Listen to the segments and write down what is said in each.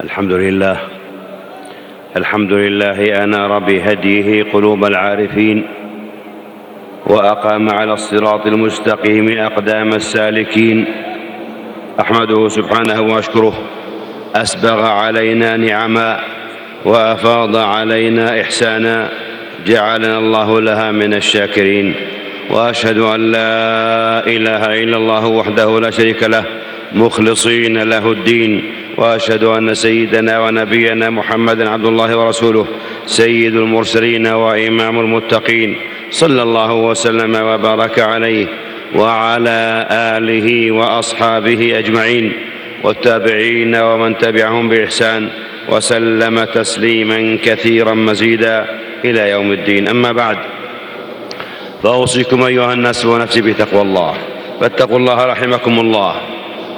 الحمد لله الحمد لله انار بهديه قلوب العارفين وأقام على الصراط المستقيم أقدام السالكين أحمده سبحانه وأشكره أسبغ علينا نعما وأفاض علينا إحسانا جعلنا الله لها من الشاكرين وأشهد أن لا إله إلا الله وحده لا شريك له مخلصين له الدين وأشهد أن سيدنا ونبينا محمدا عبد الله ورسوله سيد المرسلين وإمام المتقين صلى الله وسلم وبارك عليه وعلى آله وأصحابه أجمعين والتابعين ومن تبعهم بإحسان وسلم تسليما كثيرا مزيدا إلى يوم الدين. أما بعد فأوصيكم أيها الناس ونفسي بتقوى الله. فاتقوا الله رحمكم الله.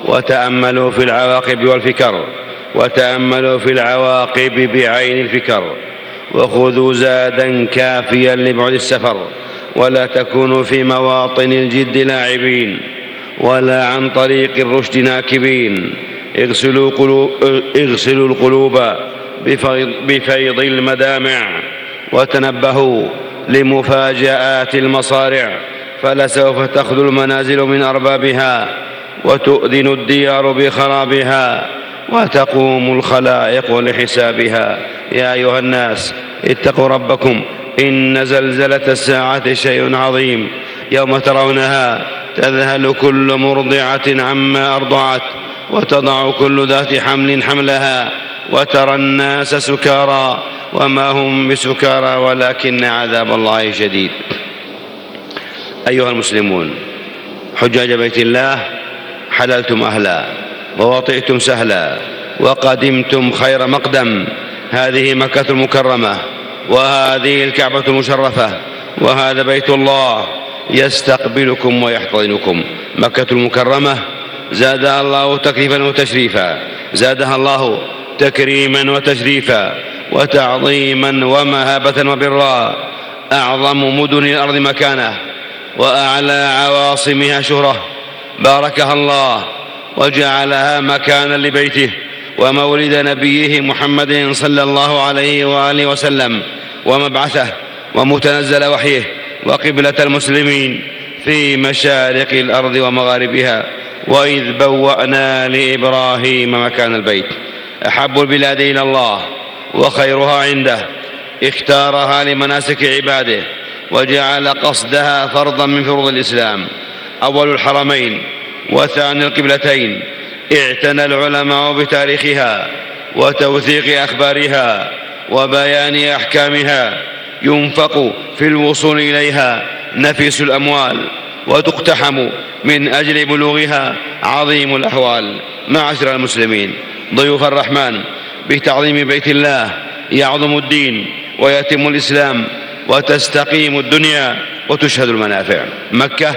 وتأملوا في العواقب والفكر وتأملوا في العواقب بعين الفكر. وخذوا زادا كافيا لبعد السفر ولا تكونوا في مواطن الجد لاعبين ولا عن طريق الرشد ناكبين. اغسلوا, قلوب اغسلوا القلوب بفيض, المدامع وتنبهوا لمفاجآت المصارع فلسوف تخذو المنازل من أربابها. وتؤذن الديار بخرابها وتقوم الخلائق لحسابها. يا أيها الناس اتقوا ربكم. إن زلزلة الساعة شيء عظيم. يوم ترونها تذهل كل مرضعة عما أرضعت وتضع كل ذات حمل حملها وترى الناس سكارى. وما هم بسكارى ولكن عذاب الله شديد. أيها المسلمون حجاج بيت الله حللتم أهلا ووطئتم سهلا وقدمتم خير مقدم. هذه مكة المكرمة وهذه الكعبة المشرفة وهذا بيت الله يستقبلكم ويحتضنكم. مكة المكرمة زادها الله تكريفا وتشريفا. زادها الله تكريما وتشريفا وتعظيما ومهابة وبرا أعظم مدن الأرض مكانه وأعلى عواصمها شهرة. باركها الله وجعلها مكانا لبيته ومولد نبيه محمد صلى الله عليه وآله وسلم ومبعثه ومتنزل وحيه وقبلة المسلمين في مشارق الأرض ومغاربها وإذ بوأنا لإبراهيم مكان البيت. أحب البلاد إلى الله وخيرها عنده. اختارها لمناسك عباده وجعل قصدها فرضا من فروض الإسلام. أول الحرمين وثاني القبلتين اعتنى العلماء بتاريخها وتوثيق أخبارها وبيان أحكامها ينفق في الوصول إليها نفيس الأموال وتقتحم من أجل بلوغها عظيم الأحوال. معاشر المسلمين ضيوف الرحمن بتعظيم بيت الله يعظم الدين ويتم الإسلام وتستقيم الدنيا وتشهد المنافع. مكة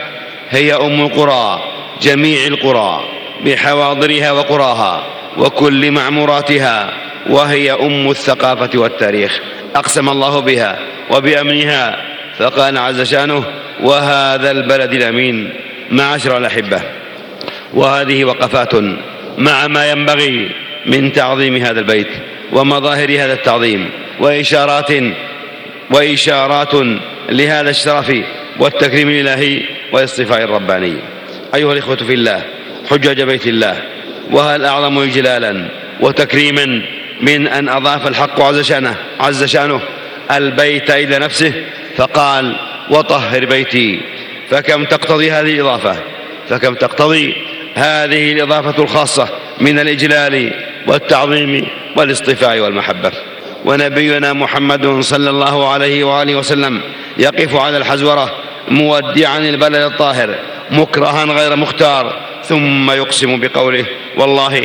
هي أم القرى جميع القرى بحواضرها وقراها وكل معموراتها وهي أم الثقافة والتاريخ. أقسم الله بها وبأمنها فقال عز شأنه وهذا البلد الأمين معاشر الأحبة. وهذه وقفات مع ما ينبغي من تعظيم هذا البيت ومظاهر هذا التعظيم وإشارات وإشارات لهذا الشرف والتكريم الإلهي والاصطفاء الرباني. أيها الإخوة في الله حجاج بيت الله وهل أعظم إجلالا وتكريما من أن أضاف الحق عز شأنه, عز شأنه البيت إلى نفسه فقال وطهر بيتي. فكم تقتضي هذه الإضافة؟ فكم تقتضي هذه الإضافة الخاصة من الإجلال والتعظيم والاصطفاء والمحبة. ونبينا محمد صلى الله عليه وآله وسلم يقف على الحزورة مودعا البلد الطاهر مكرها غير مختار ثم يقسم بقوله والله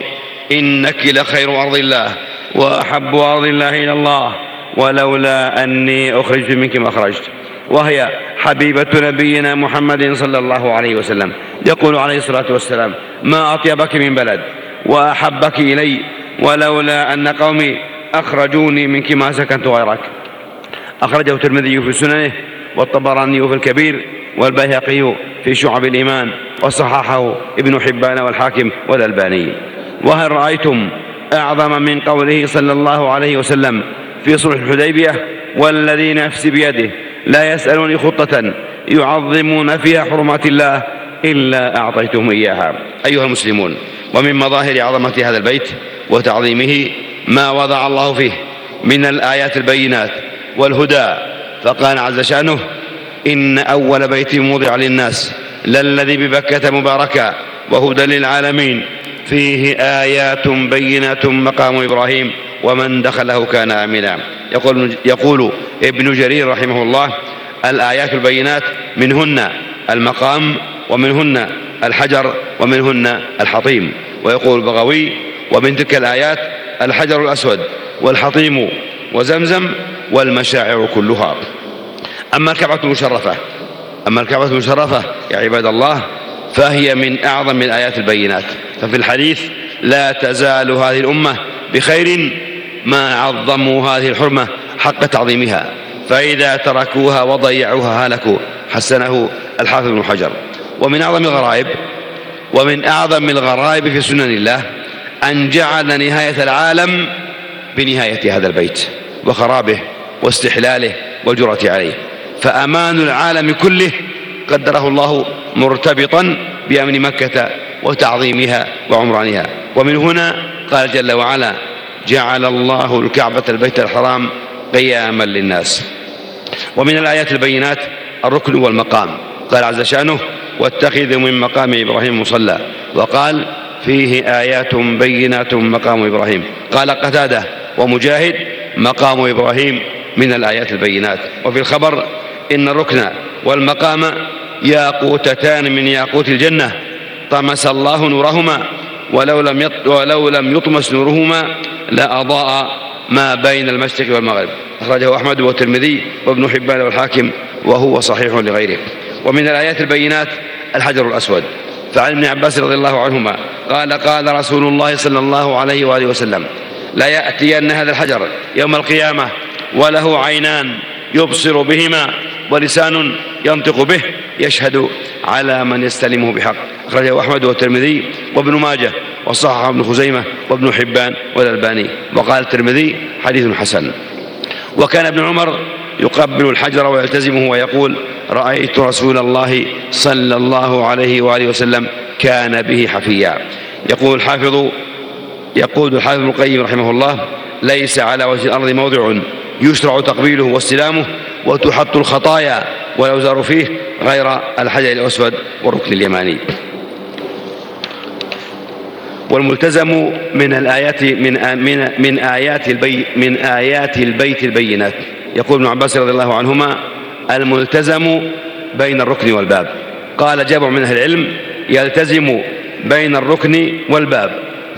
إنك لخير أرض الله وأحب أرض الله إلى الله ولولا أني أخرجت منك ما أخرجت. وهي حبيبة نبينا محمد صلى الله عليه وسلم. يقول عليه الصلاة والسلام ما أطيبك من بلد وأحبك إلي ولولا أن قومي أخرجوني منك ما سكنت غيرك. أخرجه الترمذي في سننه والطبراني في الكبير والبيهقي في شعب الإيمان وصححه ابن حبان والحاكم والألباني. وهل رأيتم أعظم من قوله صلى الله عليه وسلم في صلح الحديبية والذي نفسي بيده لا يسألوني خطة يعظمون فيها حرمات الله إلا أعطيتهم إياها. أيها المسلمون ومن مظاهر عظمة هذا البيت وتعظيمه ما وضع الله فيه من الآيات البينات والهدى فقال عز شأنه إن أول بيت وضع للناس للذي ببكة مباركا وهدى للعالمين فيه آيات بينات مقام إبراهيم ومن دخله كان آمنا. يقول, يقول ابن جرير رحمه الله الآيات البينات منهن المقام ومنهن الحجر ومنهن الحطيم. ويقول البغوي ومن تلك الآيات الحجر الأسود والحطيم وزمزم والمشاعر كلها. أما الكعبة المشرفة أما الكعبة المشرفة يا عباد الله فهي من أعظم الآيات البينات. ففي الحديث لا تزال هذه الأمة بخير ما عظموا هذه الحرمة حق تعظيمها. فإذا تركوها وضيعوها هلكوا حسنه الحافظ بن حجر. ومن أعظم الغرائب ومن أعظم الغرائب في سنن الله أن جعل نهاية العالم بنهاية هذا البيت وخرابه واستحلاله والجرة عليه. فأمان العالم كله قدره الله مرتبطا بأمن مكة وتعظيمها وعمرانها. ومن هنا قال جل وعلا جعل الله الكعبة البيت الحرام قياما للناس. ومن الآيات البينات الركن والمقام. قال عز شأنه واتخذوا من مقام إبراهيم مصلى. وقال فيه آيات بينات مقام إبراهيم. قال قتادة ومجاهد مقام إبراهيم من الآيات البينات. وفي الخبر إن الركن والمقام ياقوتتان من ياقوت الجنة. طمس الله نورهما ولو لم ولو لم يطمس نورهما لأضاء ما بين المشرق والمغرب. أخرجه أحمد والترمذي وابن حبان والحاكم وهو صحيح لغيره. ومن الآيات البينات الحجر الأسود. فعن ابن عباس رضي الله عنهما قال قال رسول الله صلى الله عليه وآله وسلم لا يأتين هذا الحجر يوم القيامة وله عينان يبصر بهما ولسان ينطق به يشهد على من يستلمه بحق. أخرجه أحمد والترمذي وابن ماجه وصححه ابن خزيمة وابن حبان والألباني. وقال الترمذي حديث حسن. وكان ابن عمر يقبل الحجر ويلتزمه ويقول رأيت رسول الله صلى الله عليه وآله وسلم كان به حفيا. يقول الحافظ يقول الحافظ ابن القيم رحمه الله ليس على وجه الأرض موضع يشرع تقبيله واستلامه وتحط الخطايا والأوزار فيه غير الحجر الأسود والركن اليماني. والملتزم من الآيات من من من آيات البي من آيات البيت البينات. يقول ابن عباس رضي الله عنهما الملتزم بين الركن والباب. قال جابر من أهل العلم يلتزم بين الركن والباب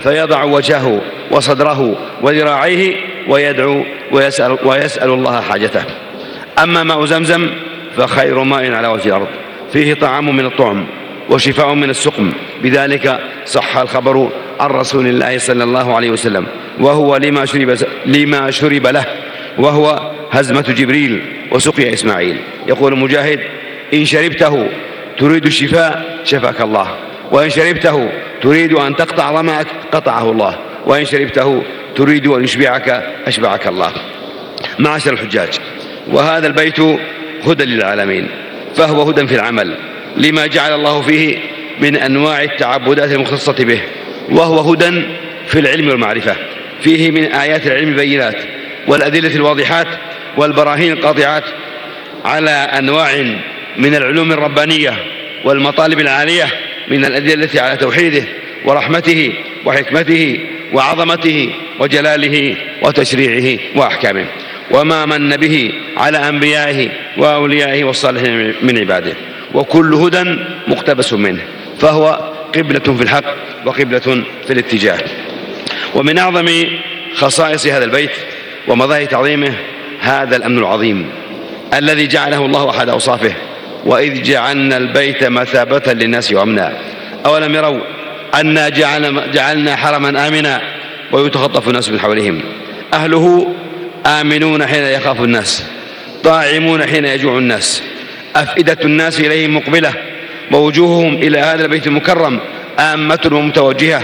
فيضع وجهه وصدره وذراعيه ويدعو ويسأل, ويسأل الله حاجته. أما ماء زمزم فخير ماء على وجه الأرض. فيه طعام من الطعم وشفاء من السقم. بذلك صح الخبر عن رسول الله صلى الله عليه وسلم. وهو لما شرب, لما شرب له. وهو هزمة جبريل وسقيا إسماعيل. يقول مجاهد إن شربته تريد الشفاء شفاك الله. وإن شربته تريد أن تقطع ظمأك قطعه الله. وإن شربته تريد أن يشبعك أشبعك الله. معاشر الحجاج وهذا البيت هدى للعالمين فهو هدى في العمل لما جعل الله فيه من أنواع التعبدات المختصة به وهو هدى في العلم والمعرفة فيه من آيات العلم البينات والأدلة الواضحات والبراهين القاطعات على أنواع من العلوم الربانية والمطالب العالية من الأدلة على توحيده ورحمته وحكمته وعظمته وجلاله وتشريعه وأحكامه وما من به على أنبيائه وأوليائه والصالحين من عباده وكل هدى مقتبس منه فهو قبلة في الحق وقبلة في الاتجاه ومن أعظم خصائص هذا البيت ومظاهر تعظيمه هذا الأمن العظيم الذي جعله الله أحد أوصافه وإذ جعلنا البيت مثابة للناس وأمنا أولم يروا أنا جعلنا, جعلنا حرما آمنا ويتخطف الناس من حولهم. أهله آمنون حين يخاف الناس طاعمون حين يجوع الناس. أفئدة الناس إليهم مقبلة ووجوههم إلى هذا البيت المكرم آمة ومتوجهة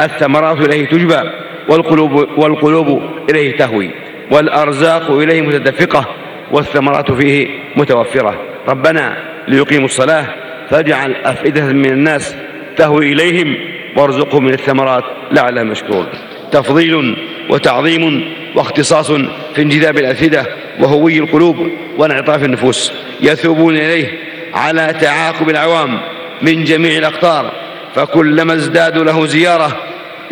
الثمرات إليه تجبى والقلوب, والقلوب إليه تهوي والأرزاق إليه متدفقة والثمرات فيه متوفرة. ربنا ليقيموا الصلاة فاجعل أفئدة من الناس تهوي إليهم وارزقهم من الثمرات لعلهم يشكرون تفضيل وتعظيم واختصاص في انجذاب الأفئدة وهوي القلوب وانعطاف النفوس. يثوبون إليه على تعاقب العوام من جميع الأقطار. فكلما ازدادوا له زيارة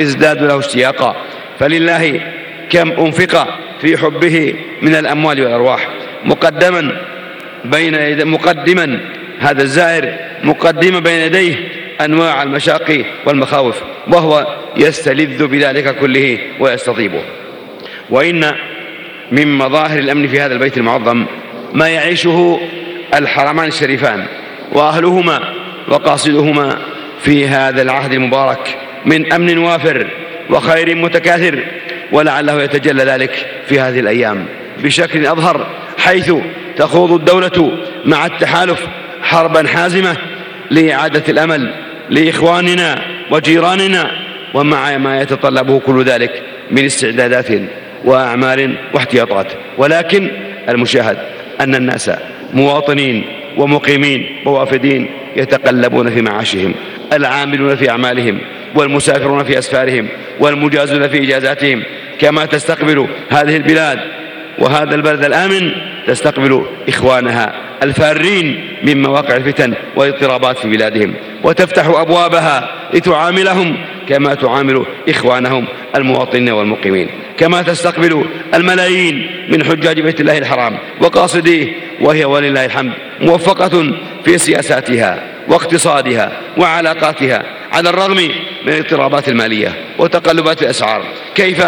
ازدادوا له اشتياقا. فلله كم أنفق في حبه من الأموال والأرواح. مقدما بين مقدما هذا الزائر مقدما بين يديه أنواع المشاق والمخاوف وهو يستلذ بذلك كله ويستطيبه. وإن من مظاهر الأمن في هذا البيت المعظم ما يعيشه الحرمان الشريفان وأهلهما وقاصدهما في هذا العهد المبارك من أمن وافر وخير متكاثر ولعله يتجلى ذلك في هذه الأيام بشكل أظهر حيث تخوض الدولة مع التحالف حربا حازمة لإعادة الأمل لإخواننا وجيراننا ومع ما يتطلبه كل ذلك من استعدادات وأعمال واحتياطات. ولكن المشاهد أن الناس مواطنين ومقيمين ووافدين يتقلبون في معاشهم العاملون في أعمالهم والمسافرون في أسفارهم والمجازون في إجازاتهم. كما تستقبل هذه البلاد وهذا البلد الآمن تستقبل إخوانها الفارين من مواقع الفتن والاضطرابات في بلادهم وتفتح أبوابها لتعاملهم كما تعامل إخوانهم المواطنين والمقيمين كما تستقبل الملايين من حجاج بيت الله الحرام وقاصديه وهي ولله الحمد موفقة في سياساتها واقتصادها وعلاقاتها على الرغم من الاضطرابات المالية وتقلبات الأسعار. كيف؟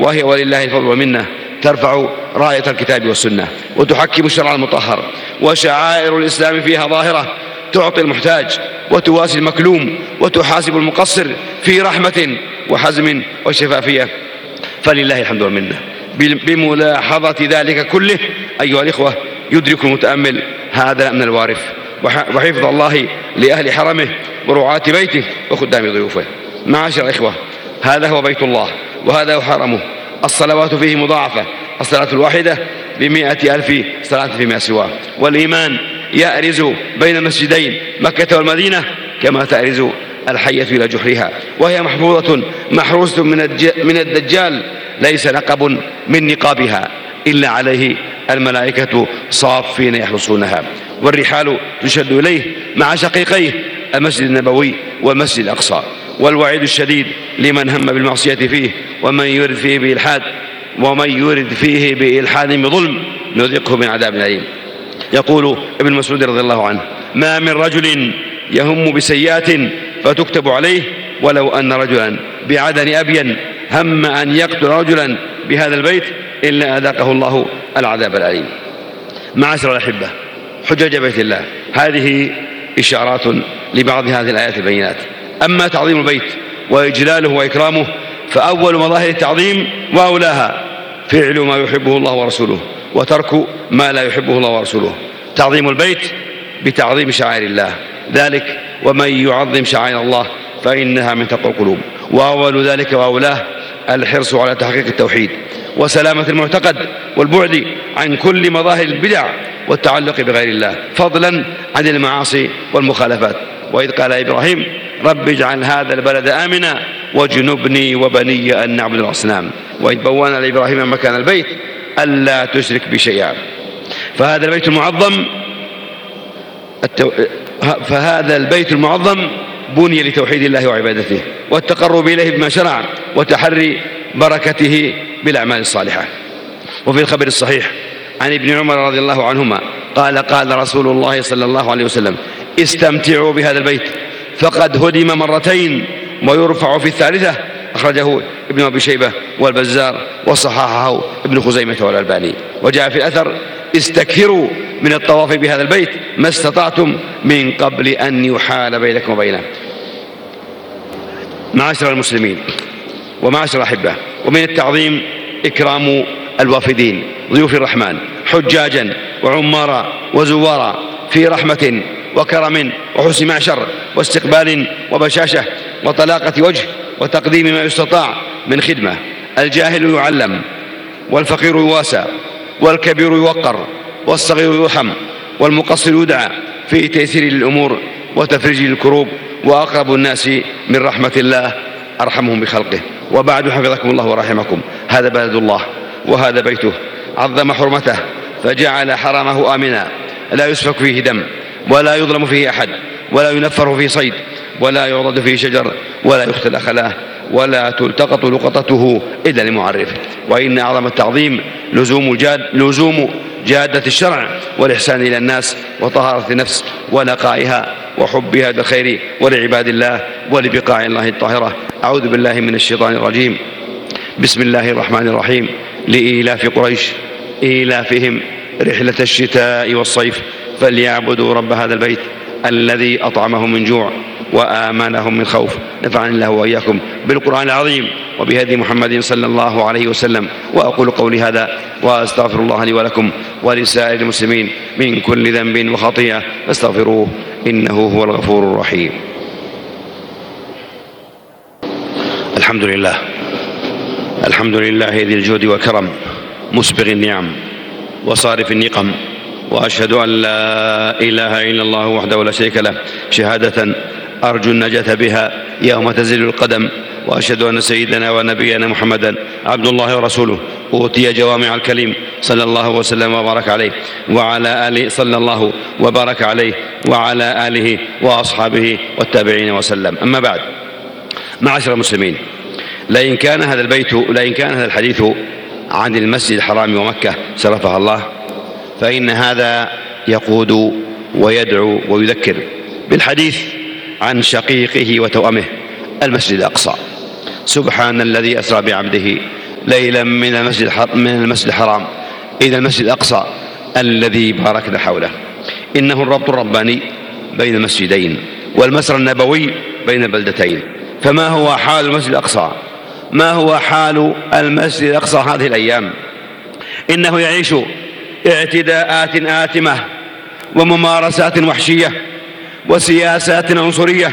وهي ولله الفضل والمنة ترفع راية الكتاب والسنة وتحكم الشرع المطهر وشعائر الإسلام فيها ظاهرة تعطي المحتاج وتواسي المكلوم وتحاسب المقصر في رحمة وحزم وشفافية. فلله الحمد والمنة. بملاحظة ذلك كله أيها الإخوة يدرك المتأمل هذا الأمن الوارف وحفظ الله لأهل حرمه ورعاة بيته وخدام ضيوفه. معاشر الإخوة هذا هو بيت الله وهذا هو حرمه. الصلوات فيه مضاعفة الصلاة الواحدة بمائة ألف صلاة فيما سواه. والإيمان يأرز بين المسجدين مكة والمدينة كما تأرز الحية إلى جحرها وهي محفوظة محروسة من, من الدجال ليس نقب من نقابها إلا عليه الملائكة صافين يحرسونها والرحال تشد إليه مع شقيقيه المسجد النبوي والمسجد الأقصى. والوعيد الشديد لمن هم بالمعصية فيه ومن يرد فيه بإلحاد ومن يرد فيه بإلحاد بظلم نذقه من عذاب أليم. يقول ابن مسعود رضي الله عنه ما من رجل يهم بسيئات فتكتب عليه ولو أن رجلا بعدن أبين هم أن يقتل رجلا بهذا البيت إلا أذاقه الله العذاب الأليم. معاشر الأحبة حجج بيت الله هذه إشارات لبعض هذه الآيات البينات. أما تعظيم البيت وإجلاله وإكرامه فأول مظاهر التعظيم وأولاها فعل ما يحبه الله ورسوله وترك ما لا يحبه الله ورسوله. تعظيم البيت بتعظيم شعائر الله. ذلك ومن يعظم شعائر الله فإنها من تقوى القلوب. وأول ذلك وأولاه الحرص على تحقيق التوحيد وسلامة المعتقد والبعد عن كل مظاهر البدع والتعلق بغير الله فضلا عن المعاصي والمخالفات. وإذ قال إبراهيم رب اجعل هذا البلد آمنا واجنبني وبني أن نعبد الأصنام. وإذ بوانا لإبراهيم مكان البيت ألا تشرك بشيئا فهذا البيت المعظم التو... فهذا البيت المعظم بني لتوحيد الله وعبادته والتقرب إليه بما شرع وتحري بركته بالأعمال الصالحة. وفي الخبر الصحيح عن ابن عمر رضي الله عنهما قال قال رسول الله صلى الله عليه وسلم استمتعوا بهذا البيت فقد هدم مرتين ويرفع في الثالثة أخرجه ابن أبي شيبة والبزار وصححه ابن خزيمة والألباني. وجاء في الأثر استكثروا من الطواف بهذا البيت ما استطعتم من قبل أن يحال بينكم وبينه. معاشر المسلمين ومعاشر الأحبة ومن التعظيم إكرام الوافدين ضيوف الرحمن حجاجا وعمارا وزوارا في رحمة وكرم وحسن معشر واستقبال وبشاشة وطلاقة وجه وتقديم ما يستطاع من خدمة. الجاهل يعلم والفقير يواسى والكبير يوقر والصغير يرحم والمقصر يدعى في تيسير الأمور وتفريج الكروب وأقرب الناس من رحمة الله أرحمهم بخلقه. وبعد حفظكم الله ورحمكم. هذا بلد الله وهذا بيته. عظم حرمته فجعل حرمه آمنا. لا يسفك فيه دم ولا يظلم فيه أحد ولا ينفر فيه صيد ولا يعضد فيه شجر ولا يختل خلاه ولا تلتقط لقطته إلا لمعرف وإن أعظم التعظيم لزوم, جاد لزوم جادة الشرع والإحسان إلى الناس وطهارة النفس ونقائها وحبها بالخير ولعباد الله ولبقاع الله الطاهرة. أعوذ بالله من الشيطان الرجيم. بسم الله الرحمن الرحيم. لإيلاف قريش إيلافهم رحلة الشتاء والصيف. فليعبدوا رب هذا البيت الذي أطعمهم من جوع. وآمنهم من خوف. نفعني الله وإياكم بالقرآن العظيم وبهدي محمد صلى الله عليه وسلم. وأقول قولي هذا وأستغفر الله لي ولكم ولسائر المسلمين من كل ذنب وخطيئة. فاستغفروه إنه هو الغفور الرحيم. الحمد لله. الحمد لله ذي الجود والكرم مسبغ النعم وصارف النقم وأشهد أن لا إله إلا الله وحده لا شريك له شهادة أرجو النجاة بها يوم تزل القدم وأشهد أن سيدنا ونبينا محمدا عبد الله ورسوله. أوتي جوامع الكلم صلى الله وسلم وبارك عليه. وعلى آله صلى الله وبارك عليه. وعلى آله وأصحابه والتابعين وسلم. أما بعد معاشر المسلمين لئن كان هذا البيت لئن كان هذا الحديث عن المسجد الحرام ومكة شرفها الله فإن هذا يقود ويدعو ويذكر. بالحديث عن شقيقه وتوأمه المسجد الأقصى. سبحان الذي أسرى بعبده ليلا من المسجد من المسجد الحرام إلى المسجد الأقصى الذي باركنا حوله. إنه الربط الرباني بين المسجدين والمسر النبوي بين البلدتين. فما هو حال المسجد الأقصى؟ ما هو حال المسجد الأقصى هذه الأيام؟ إنه يعيش اعتداءات آثمة وممارسات وحشية وسياسات عنصرية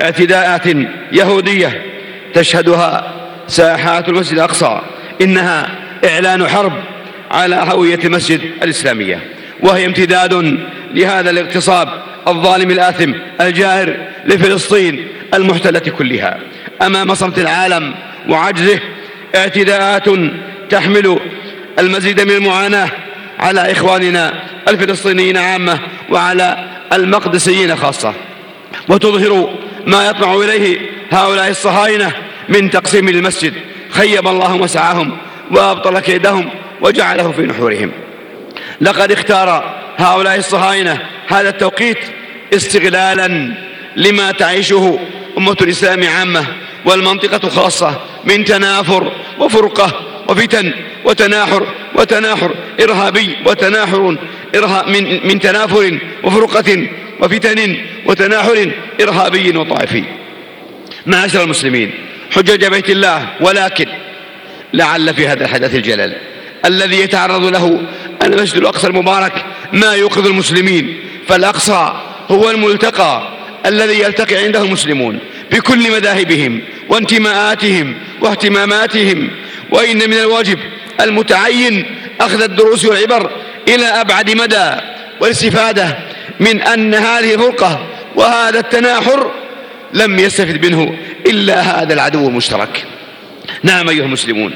اعتداءات يهودية تشهدها ساحات المسجد الأقصى إنها إعلان حرب على هوية المسجد الإسلامية. وهي امتداد لهذا الاغتصاب الظالم الآثم الجائر لفلسطين المحتلة كلها. أمام صمت العالم وعجزه اعتداءات تحمل المزيد من المعاناة على إخواننا الفلسطينيين عامة وعلى المقدسيين خاصة. وتظهر ما يطمع إليه هؤلاء الصهاينة من تقسيم المسجد. خيب الله مسعاهم وأبطل كيدهم وجعله في نحورهم. لقد اختار هؤلاء الصهاينة هذا التوقيت استغلالا لما تعيشه أمة الإسلام عامة والمنطقة خاصة من تنافر وفرقة وفتن وتناحر وتناحر إرهابي وتناحر إرها من, من تنافر وفرقة وفتن وتناحر إرهابي وطائفي. معاشر المسلمين حجج بيت الله ولكن لعل في هذا الحدث الجلل الذي يتعرض له المسجد الأقصى المبارك ما يوقظ المسلمين فالأقصى هو الملتقى الذي يلتقي عنده المسلمون بكل مذاهبهم وانتماءاتهم واهتماماتهم وإن من الواجب المتعين أخذ الدروس والعبر إلى أبعد مدى والاستفادة من أن هذه الفرقة وهذا التناحر لم يستفد منه إلا هذا العدو المشترك. نعم أيها المسلمون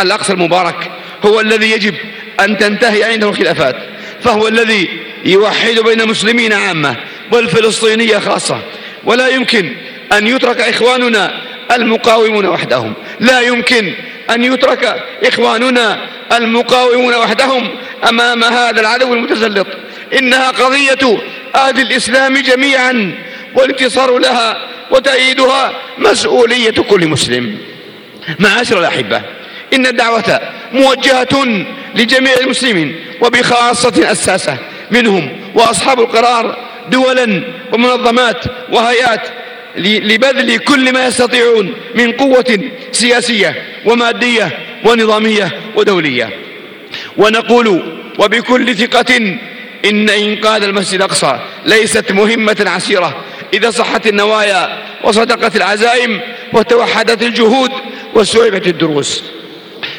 الأقصى, المبارك هو الذي يجب أن تنتهي عنده الخلافات فهو الذي يوحد بين المسلمين عامة والفلسطينية خاصة ولا يمكن أن يترك إخواننا المقاومون وحدهم. لا يمكن أن يترك إخواننا المقاومون وحدهم أمام هذا العدو المتسلط. إنها قضية أهل الإسلام جميعا والانتصار لها وتأييدها مسؤولية كل مسلم. معاشر الأحبة إن الدعوة موجهة لجميع المسلمين وبخاصة أساسة منهم وأصحاب القرار دولا ومنظمات وهيئات لبذل كل ما يستطيعون من قوة سياسية ومادية ونظامية ودولية. ونقول وبكل ثقة إن إنقاذ المسجد الأقصى ليست مهمة عسيرة. إذا صحت النوايا وصدقت العزائم وتوحدت الجهود واستوعبت الدروس.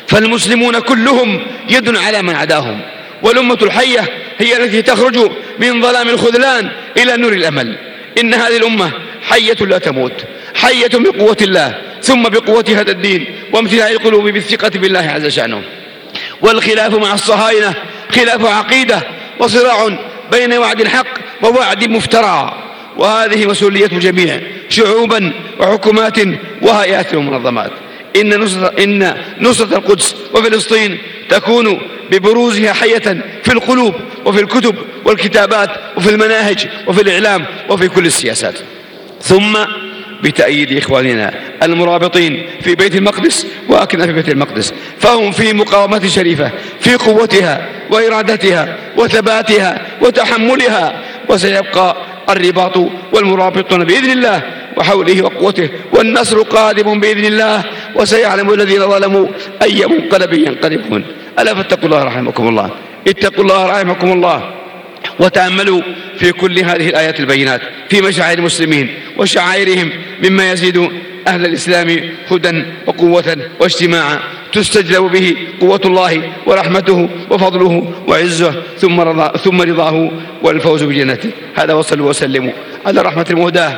فالمسلمون كلهم يد على من عداهم. والأمة الحية هي التي تخرج من ظلام الخذلان إلى نور الأمل. إن هذه الأمة حية لا تموت حية بقوة الله ثم بقوة هذا الدين وامتلاء القلوب بالثقة بالله عز شأنه. والخلاف مع الصهاينة خلاف عقيدة وصراع بين وعد الحق ووعد مفترى. وهذه مسؤولية الجميع شعوبا وحكومات وهيئات ومنظمات. إن نصرة, إن نصرة القدس وفلسطين تكون ببروزها حية في القلوب وفي الكتب والكتابات وفي المناهج وفي الإعلام وفي كل السياسات. ثم بتأييد إخواننا المرابطين في بيت المقدس وأكنف بيت المقدس. فهم في مقاومة شريفة في قوتها وإرادتها وثباتها وتحملها وسيبقى الرباط والمرابطون بإذن الله وحوله وقوته والنصر قادم بإذن الله وسيعلم الذين ظلموا أي منقلب ينقلبون. ألا فاتقوا الله رحمكم الله. اتقوا الله رحمكم الله. وتأملوا في كل هذه الآيات البينات في مشاعر المسلمين وشعائرهم مما يزيد أهل الإسلام هدى وقوة واجتماعا تستجلب به قوة الله ورحمته وفضله وعزه ثم, رضا ثم رضاه والفوز بجنته. هذا وصلوا وسلموا على رحمة المهداه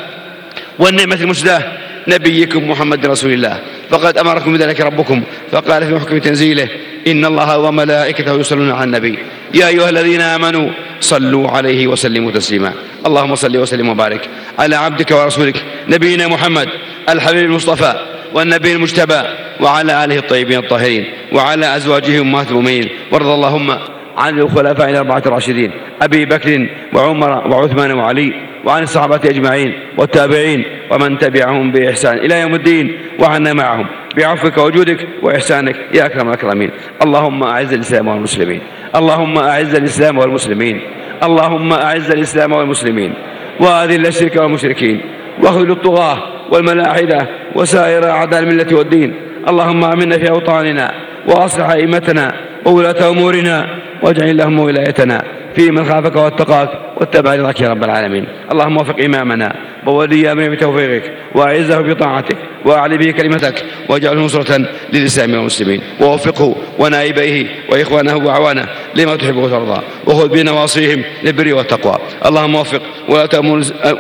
والنعمة المسداه نبيكم محمد رسول الله. فقد أمركم بذلك ربكم فقال في محكم تنزيله إن الله وملائكته يصلون على النبي. يا أيها الذين آمنوا صلوا عليه وسلموا تسليما. اللهم صل وسلم وبارك على عبدك ورسولك نبينا محمد الحبيب المصطفى والنبي المجتبى وعلى آله الطيبين الطاهرين وعلى أزواجه أمهات المؤمنين. وارض اللهم عن الخلفاء الأربعة الراشدين أبي بكر وعمر وعثمان وعلي وعن الصحابة أجمعين والتابعين ومن تبعهم بإحسان إلى يوم الدين وعنا معهم. بعفوك وجودك وإحسانك يا أكرم الأكرمين. اللهم أعز الإسلام والمسلمين. اللهم أعز الإسلام والمسلمين. اللهم أعز الإسلام والمسلمين. وأذل الشرك والمشركين. واخذل الطغاة والملاحدة وسائر أعداء الملة والدين. اللهم آمنا في أوطاننا. وأصلح أئمتنا وولاة أمورنا واجعل اللهم ولايتنا في من خافك واتقاك واتبع رضاك يا رب العالمين. اللهم وفق إمامنا وولي أمره بتوفيقك وأعزه بطاعتك. وأعلي به كلمتك واجعله نصرة للإسلام والمسلمين. ووفقه ونائبيه وإخوانه وأعوانه لما تحب وترضى. وخذ بنواصيهم للبر والتقوى. اللهم وفق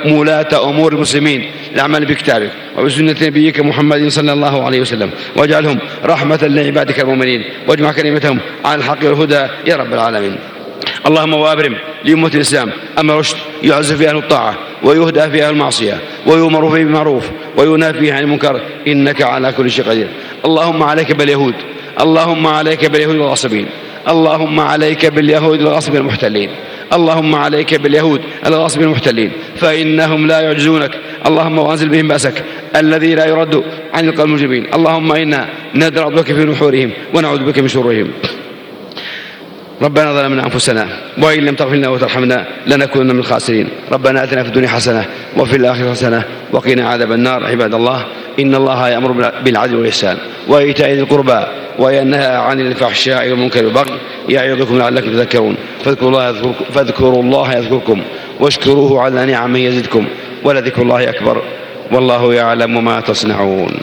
ولاة أمور المسلمين للعمل بكتابك وبسنة نبيك محمد صلى الله عليه وسلم. واجعلهم رحمة لعبادك المؤمنين. واجمع كلمتهم على الحق والهدى يا رب العالمين. اللهم وأبرم لأمة الإسلام أما رشد يعز فيها الطاعة. ويهدى فيها المعصية ويؤمر فيه بالمعروف وينافي فيها عن المنكر. إنك على كل شيء قدير. اللهم عليك باليهود اللهم عليك باليهود الغاصبين اللهم عليك باليهود الغاصبين المحتلين اللهم عليك باليهود الغاصبين المحتلين. فإنهم لا يعجزونك. اللهم وأنزل بهم بأسك. الذي لا يرد عن القوم المجرمين. اللهم إنا ندرأ بك في نحورهم ونعوذ بك من شرورهم. ربنا ظلمنا أنفسنا وإن لم تغفر لنا وترحمنا لنكونن من الخاسرين. ربنا آتنا في الدنيا حسنة وفي الآخرة حسنة وقنا عذاب النار. عباد الله إن الله يأمر بالعدل والإحسان وإيتاء ذي القربى وينهى عن الفحشاء والمنكر والبغي يعظكم لعلكم تذكرون. فاذكروا الله فاذكروا الله يذكركم واشكروه على نعمه يزدكم ولذكر الله أكبر. والله يعلم ما تصنعون.